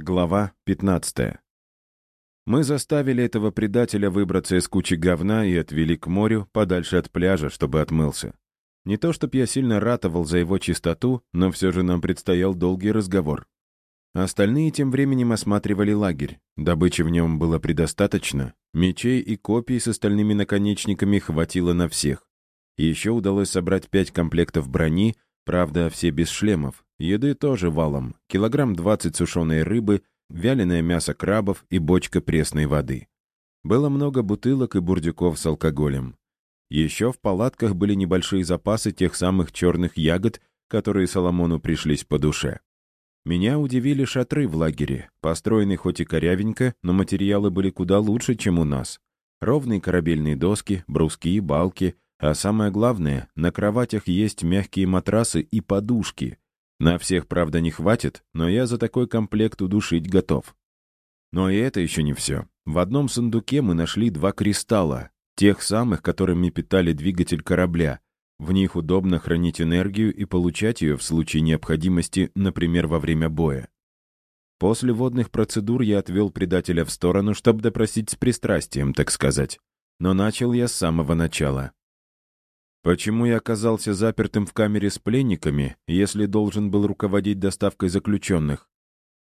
Глава 15. Мы заставили этого предателя выбраться из кучи говна и отвели к морю, подальше от пляжа, чтобы отмылся. Не то, чтоб я сильно ратовал за его чистоту, но все же нам предстоял долгий разговор. Остальные тем временем осматривали лагерь. Добычи в нем было предостаточно. Мечей и копий с остальными наконечниками хватило на всех. Еще удалось собрать пять комплектов брони, правда, все без шлемов, Еды тоже валом. Килограмм 20 сушеной рыбы, вяленое мясо крабов и бочка пресной воды. Было много бутылок и бурдюков с алкоголем. Еще в палатках были небольшие запасы тех самых черных ягод, которые Соломону пришлись по душе. Меня удивили шатры в лагере, построены хоть и корявенько, но материалы были куда лучше, чем у нас. Ровные корабельные доски, бруски, балки, а самое главное, на кроватях есть мягкие матрасы и подушки — на всех, правда, не хватит, но я за такой комплект удушить готов. Но и это еще не все. В одном сундуке мы нашли два кристалла, тех самых, которыми питали двигатель корабля. В них удобно хранить энергию и получать ее в случае необходимости, например, во время боя. После водных процедур я отвел предателя в сторону, чтобы допросить с пристрастием, так сказать. Но начал я с самого начала. Почему я оказался запертым в камере с пленниками, если должен был руководить доставкой заключенных?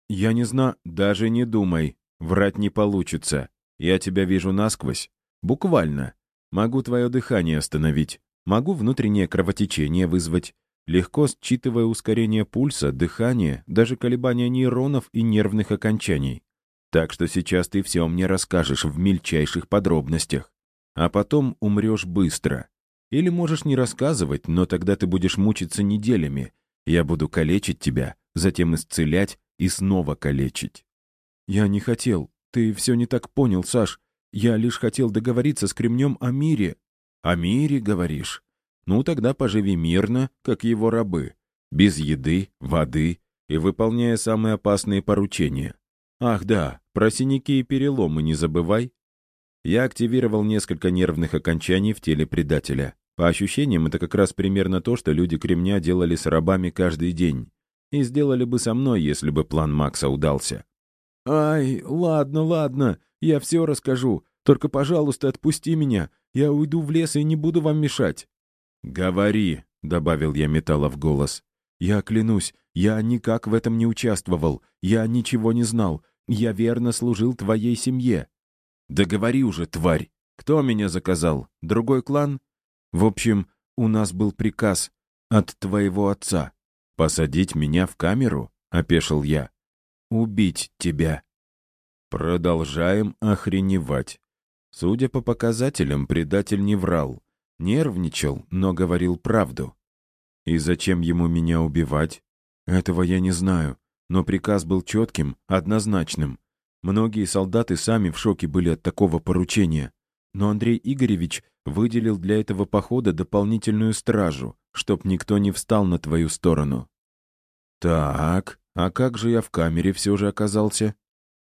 Я не знаю, даже не думай. Врать не получится. Я тебя вижу насквозь. Буквально. Могу твое дыхание остановить. Могу внутреннее кровотечение вызвать. Легко считывая ускорение пульса, дыхания, даже колебания нейронов и нервных окончаний. Так что сейчас ты все мне расскажешь в мельчайших подробностях. А потом умрешь быстро. Или можешь не рассказывать, но тогда ты будешь мучиться неделями. Я буду калечить тебя, затем исцелять и снова калечить». «Я не хотел. Ты все не так понял, Саш. Я лишь хотел договориться с Кремнем о мире». «О мире, говоришь? Ну, тогда поживи мирно, как его рабы, без еды, воды и выполняя самые опасные поручения. Ах да, про синяки и переломы не забывай. Я активировал несколько нервных окончаний в теле предателя. По ощущениям, это как раз примерно то, что люди Кремня делали с рабами каждый день. И сделали бы со мной, если бы план Макса удался. «Ай, ладно, ладно, я все расскажу. Только, пожалуйста, отпусти меня. Я уйду в лес и не буду вам мешать». «Говори», — добавил я металла в голос. «Я клянусь, я никак в этом не участвовал. Я ничего не знал. Я верно служил твоей семье. «Да говори уже, тварь! Кто меня заказал? Другой клан?» «В общем, у нас был приказ от твоего отца. Посадить меня в камеру?» — опешил я. «Убить тебя». Продолжаем охреневать. Судя по показателям, предатель не врал. Нервничал, но говорил правду. И зачем ему меня убивать? Этого я не знаю, но приказ был четким, однозначным. Многие солдаты сами в шоке были от такого поручения. Но Андрей Игоревич выделил для этого похода дополнительную стражу, чтоб никто не встал на твою сторону. Так, а как же я в камере все же оказался?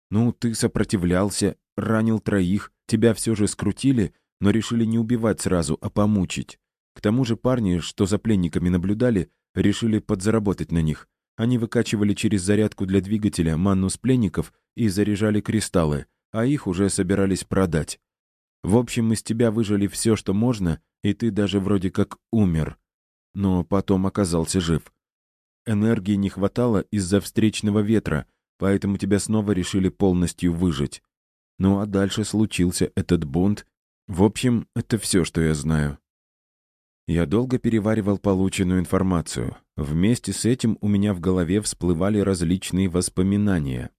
Ну, ты сопротивлялся, ранил троих, тебя все же скрутили, но решили не убивать сразу, а помучить. К тому же парни, что за пленниками наблюдали, решили подзаработать на них. Они выкачивали через зарядку для двигателя манну с пленников и заряжали кристаллы, а их уже собирались продать. В общем, из тебя выжили все, что можно, и ты даже вроде как умер. Но потом оказался жив. Энергии не хватало из-за встречного ветра, поэтому тебя снова решили полностью выжить. Ну а дальше случился этот бунт. В общем, это все, что я знаю. Я долго переваривал полученную информацию. Вместе с этим у меня в голове всплывали различные воспоминания.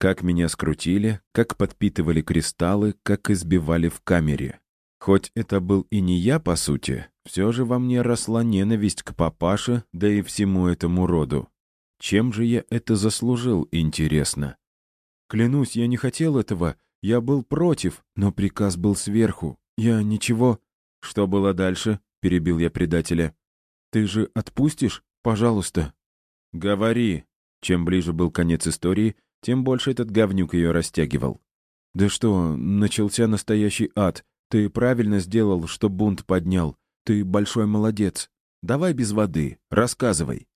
Как меня скрутили, как подпитывали кристаллы, как избивали в камере. Хоть это был и не я, по сути, все же во мне росла ненависть к папаше, да и всему этому роду. Чем же я это заслужил, интересно? Клянусь, я не хотел этого, я был против, но приказ был сверху. Я ничего... Что было дальше? — перебил я предателя. «Ты же отпустишь? Пожалуйста». «Говори». Чем ближе был конец истории, тем больше этот говнюк ее растягивал. «Да что, начался настоящий ад. Ты правильно сделал, что бунт поднял. Ты большой молодец. Давай без воды, рассказывай».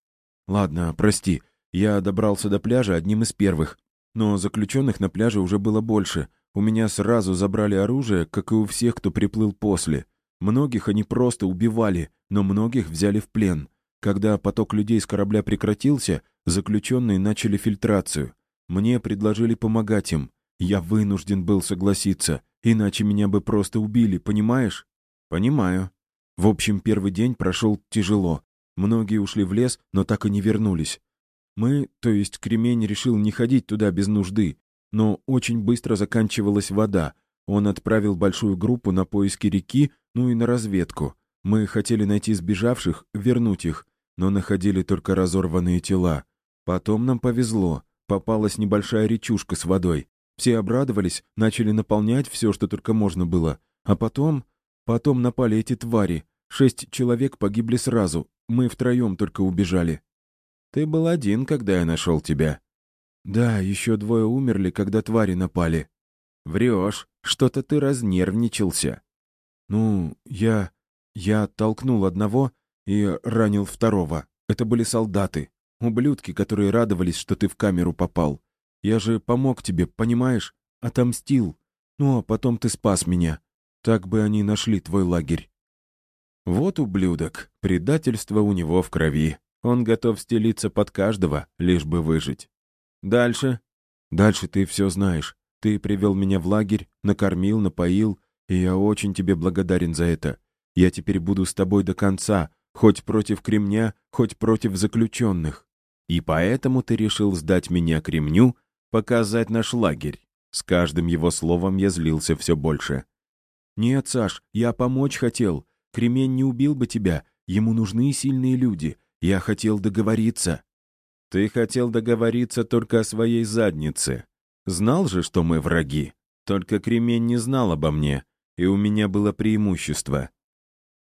«Ладно, прости. Я добрался до пляжа одним из первых. Но заключенных на пляже уже было больше. У меня сразу забрали оружие, как и у всех, кто приплыл после. Многих они просто убивали, но многих взяли в плен. Когда поток людей с корабля прекратился, заключенные начали фильтрацию. Мне предложили помогать им. Я вынужден был согласиться, иначе меня бы просто убили, понимаешь? Понимаю. В общем, первый день прошел тяжело. Многие ушли в лес, но так и не вернулись. Мы, то есть Кремень, решил не ходить туда без нужды, но очень быстро заканчивалась вода. Он отправил большую группу на поиски реки, ну и на разведку. Мы хотели найти сбежавших, вернуть их, но находили только разорванные тела. Потом нам повезло. Попалась небольшая речушка с водой. Все обрадовались, начали наполнять все, что только можно было. А потом... Потом напали эти твари. Шесть человек погибли сразу. Мы втроем только убежали. Ты был один, когда я нашел тебя. Да, еще двое умерли, когда твари напали. Врешь, что-то ты разнервничался. Ну, я... Я оттолкнул одного и ранил второго. Это были солдаты. Ублюдки, которые радовались, что ты в камеру попал. Я же помог тебе, понимаешь? Отомстил. Ну, а потом ты спас меня. Так бы они нашли твой лагерь. Вот ублюдок. Предательство у него в крови. Он готов стелиться под каждого, лишь бы выжить. Дальше? Дальше ты все знаешь. Ты привел меня в лагерь, накормил, напоил, и я очень тебе благодарен за это. Я теперь буду с тобой до конца, хоть против Кремня, хоть против заключенных. И поэтому ты решил сдать меня Кремню, показать наш лагерь. С каждым его словом я злился все больше. «Нет, Саш, я помочь хотел. Кремень не убил бы тебя. Ему нужны сильные люди. Я хотел договориться». «Ты хотел договориться только о своей заднице. Знал же, что мы враги. Только Кремень не знал обо мне, и у меня было преимущество».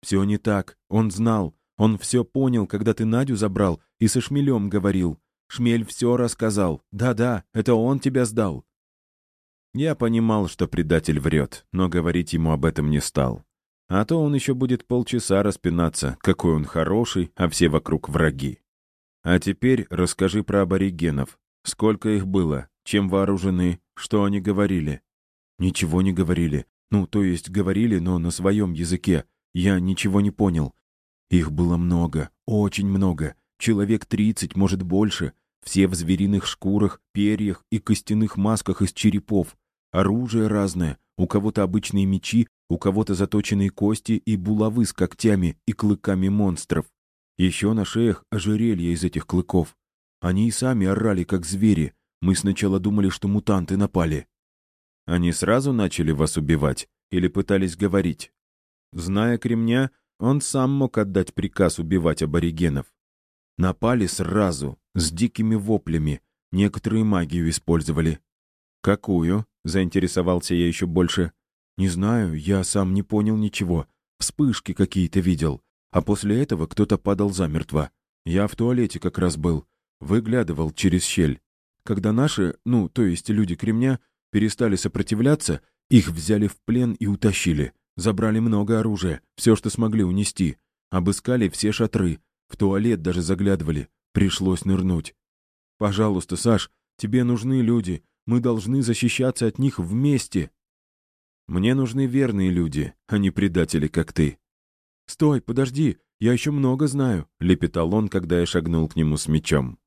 «Все не так. Он знал. Он все понял, когда ты Надю забрал и со Шмелем говорил. Шмель все рассказал. Да-да, это он тебя сдал». Я понимал, что предатель врет, но говорить ему об этом не стал. А то он еще будет полчаса распинаться, какой он хороший, а все вокруг враги. А теперь расскажи про аборигенов. Сколько их было? Чем вооружены? Что они говорили? Ничего не говорили. Ну, то есть говорили, но на своем языке. Я ничего не понял. Их было много, очень много. Человек тридцать, может больше. Все в звериных шкурах, перьях и костяных масках из черепов. Оружие разное. У кого-то обычные мечи, у кого-то заточенные кости и булавы с когтями и клыками монстров. Еще на шеях ожерелья из этих клыков. Они и сами орали, как звери. Мы сначала думали, что мутанты напали. Они сразу начали вас убивать или пытались говорить? Зная Кремня, он сам мог отдать приказ убивать аборигенов. Напали сразу, с дикими воплями. Некоторые магию использовали. «Какую?» — заинтересовался я еще больше. «Не знаю, я сам не понял ничего. Вспышки какие-то видел. А после этого кто-то падал замертво. Я в туалете как раз был. Выглядывал через щель. Когда наши, ну, то есть люди Кремня, перестали сопротивляться, их взяли в плен и утащили. Забрали много оружия, все, что смогли унести. Обыскали все шатры. В туалет даже заглядывали. Пришлось нырнуть. «Пожалуйста, Саш, тебе нужны люди. Мы должны защищаться от них вместе». «Мне нужны верные люди, а не предатели, как ты». «Стой, подожди, я еще много знаю», — лепетал он, когда я шагнул к нему с мечом.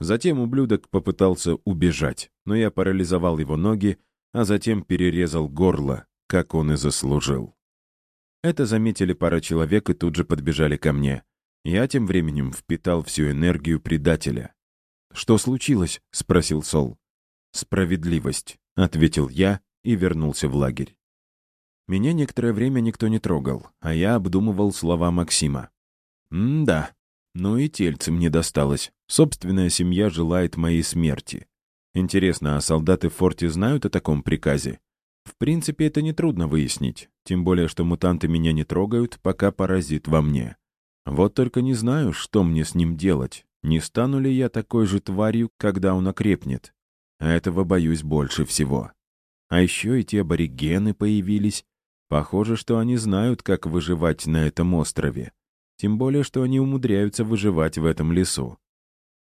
Затем ублюдок попытался убежать, но я парализовал его ноги, а затем перерезал горло, как он и заслужил. Это заметили пара человек и тут же подбежали ко мне. Я тем временем впитал всю энергию предателя. «Что случилось?» — спросил Сол. «Справедливость», — ответил я и вернулся в лагерь. Меня некоторое время никто не трогал, а я обдумывал слова Максима. «М-да, ну и тельце мне досталось. Собственная семья желает моей смерти. Интересно, а солдаты в форте знают о таком приказе? В принципе, это нетрудно выяснить. Тем более, что мутанты меня не трогают, пока паразит во мне. Вот только не знаю, что мне с ним делать. Не стану ли я такой же тварью, когда он окрепнет? Этого боюсь больше всего. А еще и те аборигены появились. Похоже, что они знают, как выживать на этом острове. Тем более, что они умудряются выживать в этом лесу.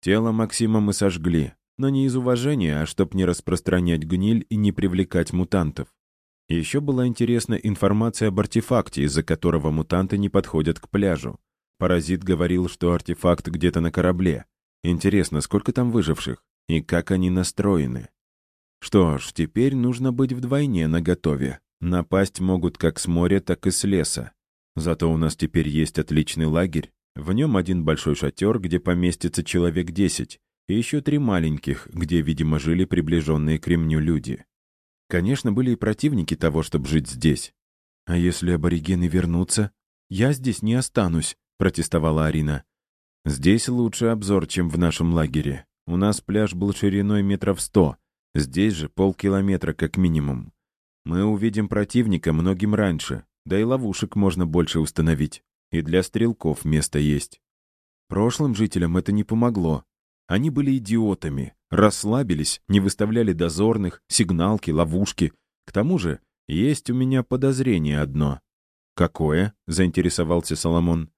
Тело Максима мы сожгли, но не из уважения, а чтоб не распространять гниль и не привлекать мутантов. Еще была интересна информация об артефакте, из-за которого мутанты не подходят к пляжу. Паразит говорил, что артефакт где-то на корабле. Интересно, сколько там выживших? И как они настроены? Что ж, теперь нужно быть вдвойне наготове. Напасть могут как с моря, так и с леса. Зато у нас теперь есть отличный лагерь. В нем один большой шатер, где поместится человек десять, и еще три маленьких, где, видимо, жили приближенные к ремню люди. Конечно, были и противники того, чтобы жить здесь. «А если аборигены вернутся? Я здесь не останусь», — протестовала Арина. «Здесь лучше обзор, чем в нашем лагере. У нас пляж был шириной метров сто, здесь же полкилометра как минимум. Мы увидим противника многим раньше, да и ловушек можно больше установить. И для стрелков место есть. Прошлым жителям это не помогло. Они были идиотами, расслабились, не выставляли дозорных, сигналки, ловушки. К тому же есть у меня подозрение одно. «Какое?» — заинтересовался Соломон.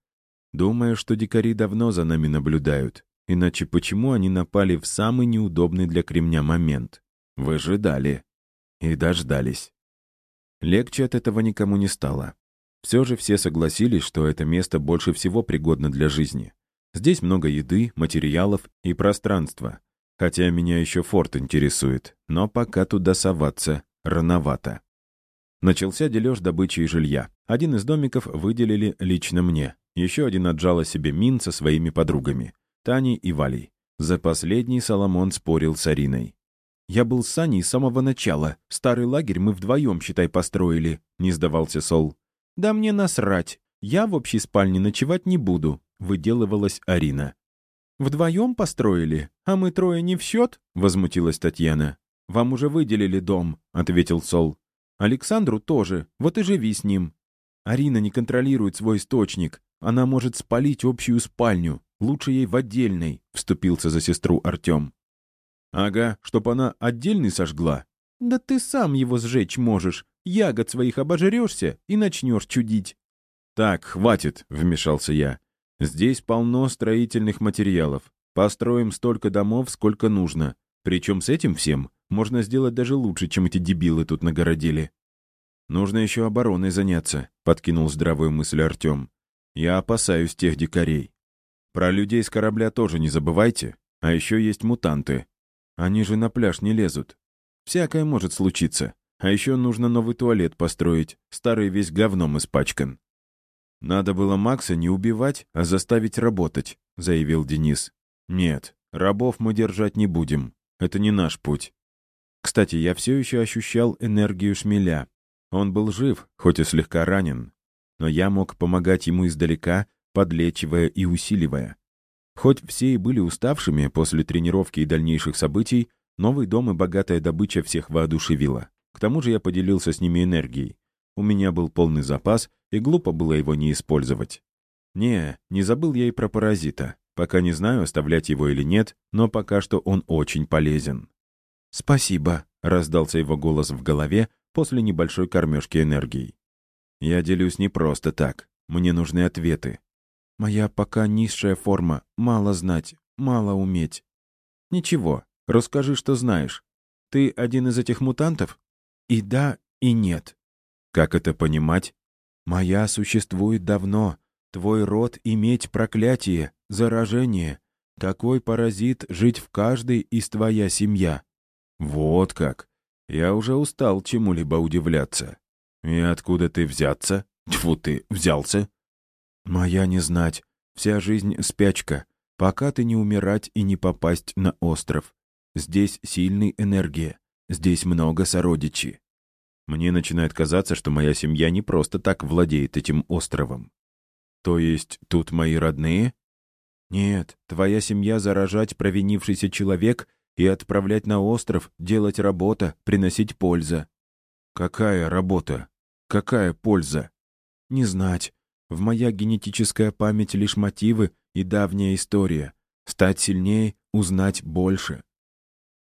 «Думаю, что дикари давно за нами наблюдают. Иначе почему они напали в самый неудобный для кремня момент? Выжидали. И дождались». Легче от этого никому не стало. Все же все согласились, что это место больше всего пригодно для жизни. Здесь много еды, материалов и пространства. Хотя меня еще форт интересует, но пока туда соваться рановато. Начался дележ добычи и жилья. Один из домиков выделили лично мне. Еще один отжала себе Мин со своими подругами, Таней и Валей. За последний Соломон спорил с Ариной. «Я был с Саней с самого начала. Старый лагерь мы вдвоем, считай, построили», — не сдавался Сол. «Да мне насрать. Я в общей спальне ночевать не буду», — выделывалась Арина. «Вдвоем построили, а мы трое не в счет?» — возмутилась Татьяна. «Вам уже выделили дом», — ответил Сол. «Александру тоже, вот и живи с ним». Арина не контролирует свой источник. Она может спалить общую спальню. Лучше ей в отдельной», — вступился за сестру Артем. «Ага, чтоб она отдельный сожгла». «Да ты сам его сжечь можешь ягод своих обожрешься и начнешь чудить». «Так, хватит», — вмешался я. «Здесь полно строительных материалов. Построим столько домов, сколько нужно. Причем с этим всем можно сделать даже лучше, чем эти дебилы тут нагородили». «Нужно еще обороной заняться», — подкинул здравую мысль Артем. «Я опасаюсь тех дикарей. Про людей с корабля тоже не забывайте. А еще есть мутанты. Они же на пляж не лезут. Всякое может случиться. А еще нужно новый туалет построить, старый весь говном испачкан. «Надо было Макса не убивать, а заставить работать», — заявил Денис. «Нет, рабов мы держать не будем. Это не наш путь». Кстати, я все еще ощущал энергию шмеля. Он был жив, хоть и слегка ранен. Но я мог помогать ему издалека, подлечивая и усиливая. Хоть все и были уставшими после тренировки и дальнейших событий, новый дом и богатая добыча всех воодушевила. К тому же я поделился с ними энергией. У меня был полный запас, и глупо было его не использовать. Не, не забыл я и про паразита. Пока не знаю, оставлять его или нет, но пока что он очень полезен. «Спасибо», — раздался его голос в голове после небольшой кормежки энергией. «Я делюсь не просто так. Мне нужны ответы. Моя пока низшая форма, мало знать, мало уметь. Ничего, расскажи, что знаешь. Ты один из этих мутантов? И да, и нет. Как это понимать? Моя существует давно. Твой род иметь проклятие, заражение. Такой паразит жить в каждой из твоя семья. Вот как. Я уже устал чему-либо удивляться. И откуда ты взяться? Тьфу ты, взялся? Моя не знать. Вся жизнь спячка. Пока ты не умирать и не попасть на остров. Здесь сильная энергия. Здесь много сородичей. Мне начинает казаться, что моя семья не просто так владеет этим островом. То есть тут мои родные? Нет, твоя семья заражать провинившийся человек и отправлять на остров, делать работа, приносить польза. Какая работа? Какая польза? Не знать. В моя генетическая память лишь мотивы и давняя история. Стать сильнее, узнать больше.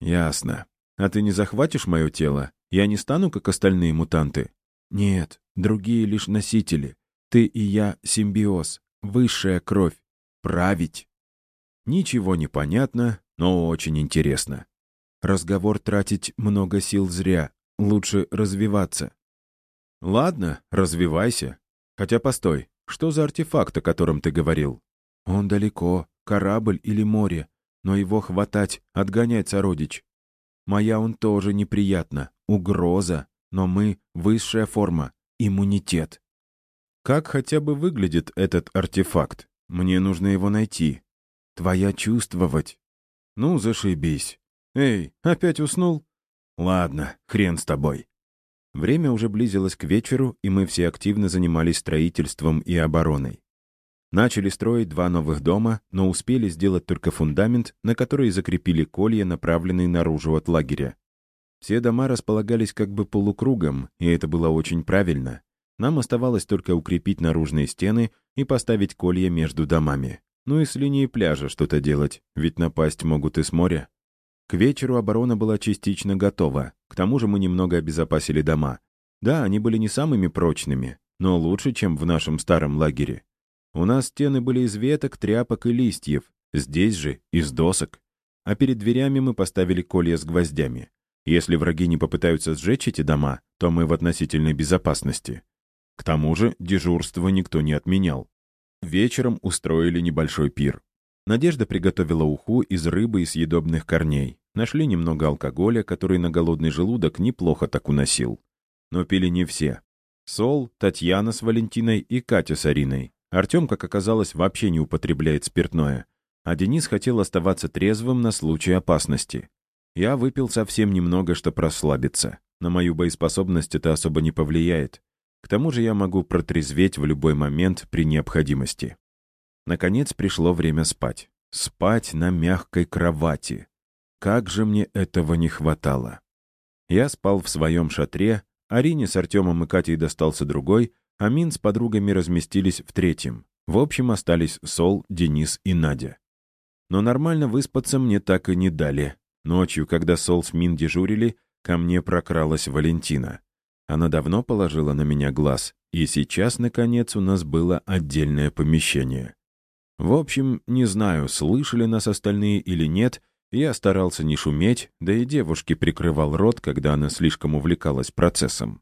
Ясно. А ты не захватишь мое тело? Я не стану, как остальные мутанты? Нет, другие лишь носители. Ты и я — симбиоз, высшая кровь. Править. Ничего не понятно, но очень интересно. Разговор тратить много сил зря, лучше развиваться. Ладно, развивайся. Хотя постой, что за артефакт, о котором ты говорил? Он далеко, корабль или море, но его хватать, отгонять сородич. Моя он тоже неприятно, угроза, но мы — высшая форма, иммунитет. Как хотя бы выглядит этот артефакт? Мне нужно его найти. Твоя чувствовать. Ну, зашибись. Эй, опять уснул? Ладно, хрен с тобой. Время уже близилось к вечеру, и мы все активно занимались строительством и обороной. Начали строить два новых дома, но успели сделать только фундамент, на который закрепили колья, направленные наружу от лагеря. Все дома располагались как бы полукругом, и это было очень правильно. Нам оставалось только укрепить наружные стены и поставить колья между домами. Ну и с линии пляжа что-то делать, ведь напасть могут и с моря. К вечеру оборона была частично готова, к тому же мы немного обезопасили дома. Да, они были не самыми прочными, но лучше, чем в нашем старом лагере. У нас стены были из веток, тряпок и листьев, здесь же из досок. А перед дверями мы поставили колья с гвоздями. Если враги не попытаются сжечь эти дома, то мы в относительной безопасности. К тому же дежурство никто не отменял. Вечером устроили небольшой пир. Надежда приготовила уху из рыбы и съедобных корней. Нашли немного алкоголя, который на голодный желудок неплохо так уносил. Но пили не все. Сол, Татьяна с Валентиной и Катя с Ариной. Артем, как оказалось, вообще не употребляет спиртное. А Денис хотел оставаться трезвым на случай опасности. Я выпил совсем немного, чтобы расслабиться. На мою боеспособность это особо не повлияет. К тому же я могу протрезветь в любой момент при необходимости. Наконец пришло время спать. Спать на мягкой кровати. Как же мне этого не хватало. Я спал в своем шатре, Арине с Артемом и Катей достался другой, Амин с подругами разместились в третьем. В общем, остались Сол, Денис и Надя. Но нормально выспаться мне так и не дали. Ночью, когда Сол с Мин дежурили, ко мне прокралась Валентина. Она давно положила на меня глаз, и сейчас, наконец, у нас было отдельное помещение. В общем, не знаю, слышали нас остальные или нет, я старался не шуметь, да и девушке прикрывал рот, когда она слишком увлекалась процессом.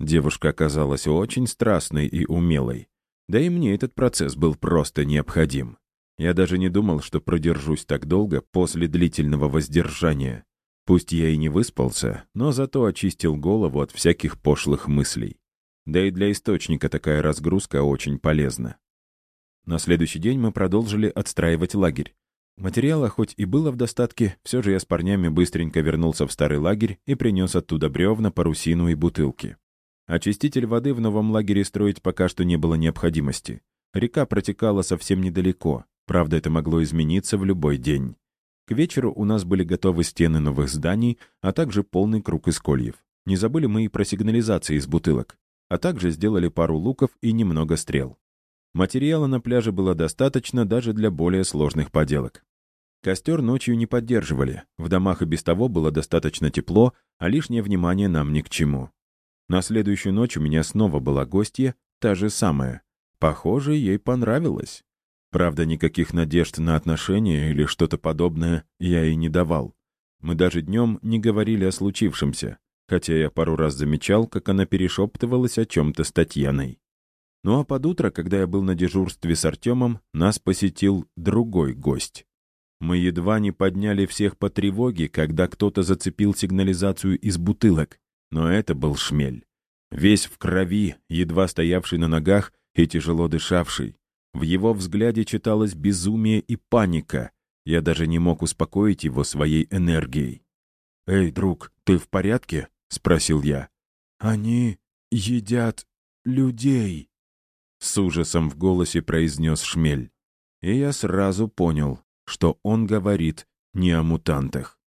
Девушка оказалась очень страстной и умелой. Да и мне этот процесс был просто необходим. Я даже не думал, что продержусь так долго после длительного воздержания. Пусть я и не выспался, но зато очистил голову от всяких пошлых мыслей. Да и для источника такая разгрузка очень полезна. На следующий день мы продолжили отстраивать лагерь. Материала хоть и было в достатке, все же я с парнями быстренько вернулся в старый лагерь и принес оттуда бревна, парусину и бутылки. Очиститель воды в новом лагере строить пока что не было необходимости. Река протекала совсем недалеко, правда, это могло измениться в любой день. К вечеру у нас были готовы стены новых зданий, а также полный круг из кольев. Не забыли мы и про сигнализации из бутылок. А также сделали пару луков и немного стрел. Материала на пляже было достаточно даже для более сложных поделок. Костер ночью не поддерживали, в домах и без того было достаточно тепло, а лишнее внимание нам ни к чему. На следующую ночь у меня снова была гостья, та же самая. Похоже, ей понравилось. Правда, никаких надежд на отношения или что-то подобное я ей не давал. Мы даже днем не говорили о случившемся, хотя я пару раз замечал, как она перешептывалась о чем-то с Татьяной. Ну а под утро, когда я был на дежурстве с Артемом, нас посетил другой гость. Мы едва не подняли всех по тревоге, когда кто-то зацепил сигнализацию из бутылок. Но это был шмель. Весь в крови, едва стоявший на ногах и тяжело дышавший. В его взгляде читалось безумие и паника. Я даже не мог успокоить его своей энергией. «Эй, друг, ты в порядке?» — спросил я. «Они едят людей», — с ужасом в голосе произнес Шмель. И я сразу понял, что он говорит не о мутантах.